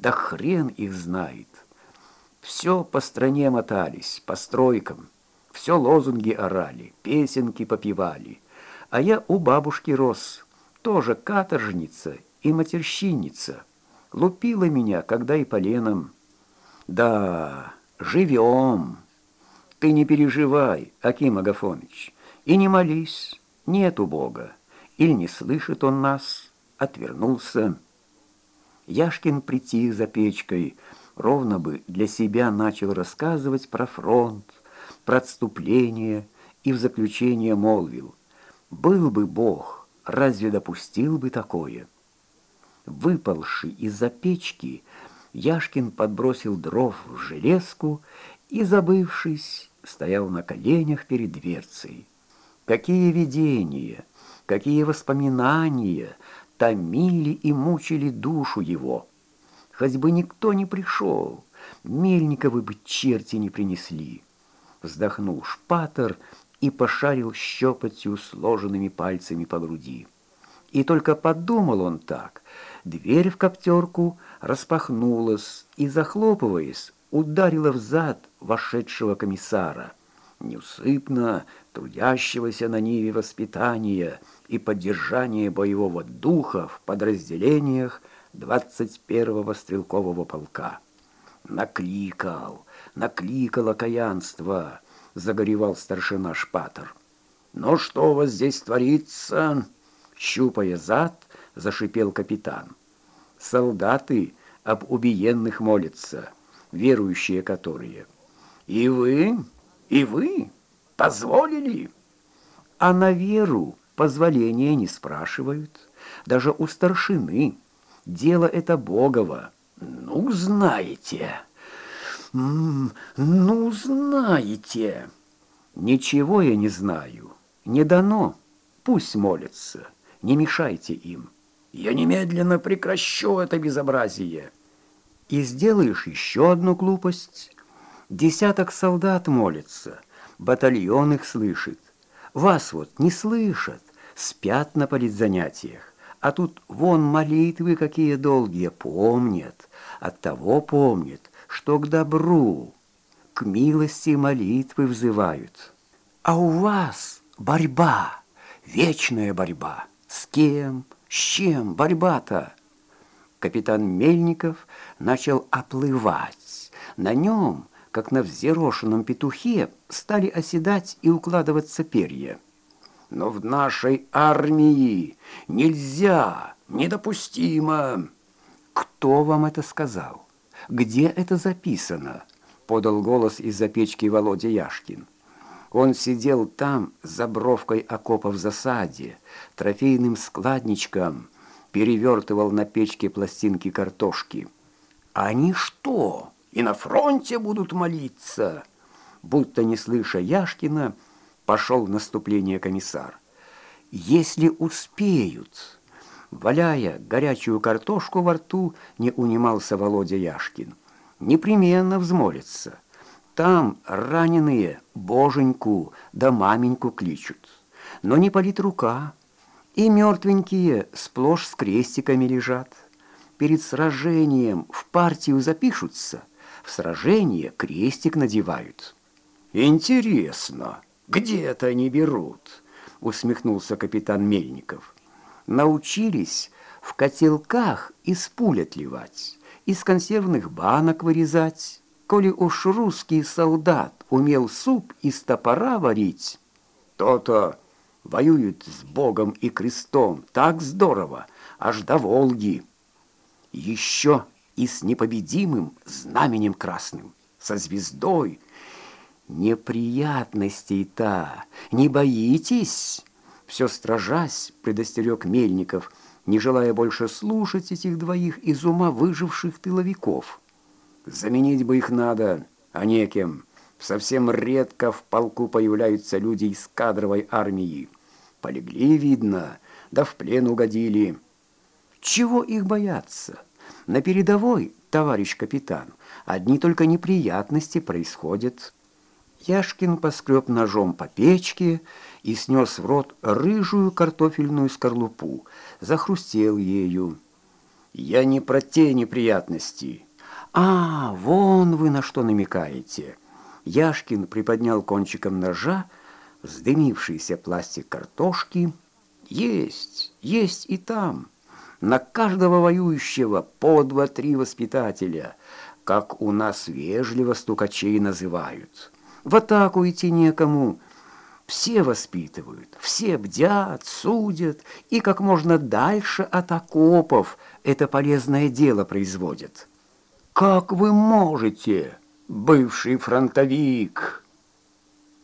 Да хрен их знает. Все по стране мотались, по стройкам, все лозунги орали, песенки попевали. А я у бабушки рос, тоже каторжница и матерщинница. Лупила меня, когда и поленом. Да, живем. Ты не переживай, Аким Агафонович, и не молись, нету Бога. Или не слышит он нас, отвернулся. Яшкин прийти за печкой, ровно бы для себя начал рассказывать про фронт, про отступление и в заключение молвил. Был бы Бог, разве допустил бы такое? Выпалший из-за печки, Яшкин подбросил дров в железку и, забывшись, стоял на коленях перед дверцей. Какие видения, какие воспоминания томили и мучили душу его! Хоть бы никто не пришел, Мельниковы бы черти не принесли. Вздохнул шпатер и пошарил щепотью сложенными пальцами по груди. И только подумал он так, дверь в коптерку распахнулась и, захлопываясь, ударила в зад вошедшего комиссара, неусыпно трудящегося на ниве воспитания и поддержания боевого духа в подразделениях 21-го стрелкового полка. Накликал, накликал окаянство, загоревал старшина Шпатер. «Ну что у вас здесь творится?» Щупая зад, зашипел капитан. «Солдаты об убиенных молятся, верующие которые. И вы, и вы позволили?» А на веру позволения не спрашивают, даже у старшины. Дело это Богово. Ну, знаете. ну, знаете. Ничего я не знаю. Не дано. Пусть молятся. Не мешайте им. Я немедленно прекращу это безобразие. И сделаешь еще одну глупость. Десяток солдат молится, батальон их слышит. Вас вот не слышат, спят на политзанятиях. А тут вон молитвы какие долгие помнят, от того помнят, что к добру, к милости молитвы взывают. А у вас борьба, вечная борьба. С кем, с чем борьба-то? Капитан Мельников начал оплывать. На нем, как на взъерошенном петухе, стали оседать и укладываться перья. Но в нашей армии нельзя, недопустимо. Кто вам это сказал? Где это записано? Подал голос из-за печки Володя Яшкин. Он сидел там, за бровкой окопа в засаде, трофейным складничком, перевертывал на печке пластинки картошки. «Они что, и на фронте будут молиться?» Будто не слыша Яшкина, пошел в наступление комиссар. «Если успеют!» Валяя горячую картошку во рту, не унимался Володя Яшкин. «Непременно взмолится. Там раненые боженьку да маменьку кличут. Но не полит рука, и мертвенькие сплошь с крестиками лежат. Перед сражением в партию запишутся, в сражение крестик надевают». «Интересно!» «Где это они берут?» — усмехнулся капитан Мельников. «Научились в котелках из пуль отливать, из консервных банок вырезать. Коли уж русский солдат умел суп из топора варить, то-то воюют с Богом и крестом так здорово, аж до Волги. Еще и с непобедимым знаменем красным, со звездой — «Неприятностей-то не боитесь?» Все стражась, предостерег Мельников, не желая больше слушать этих двоих из ума выживших тыловиков. «Заменить бы их надо, а некем. Совсем редко в полку появляются люди из кадровой армии. Полегли, видно, да в плен угодили. Чего их бояться? На передовой, товарищ капитан, одни только неприятности происходят». Яшкин поскреб ножом по печке и снес в рот рыжую картофельную скорлупу, захрустел ею. Я не про те неприятности. А, вон вы на что намекаете. Яшкин приподнял кончиком ножа вздымившийся пластик картошки. Есть, есть и там. На каждого воюющего по два-три воспитателя, как у нас вежливо стукачей называют. В атаку идти некому. Все воспитывают, все бдят, судят и как можно дальше от окопов это полезное дело производят. Как вы можете, бывший фронтовик?»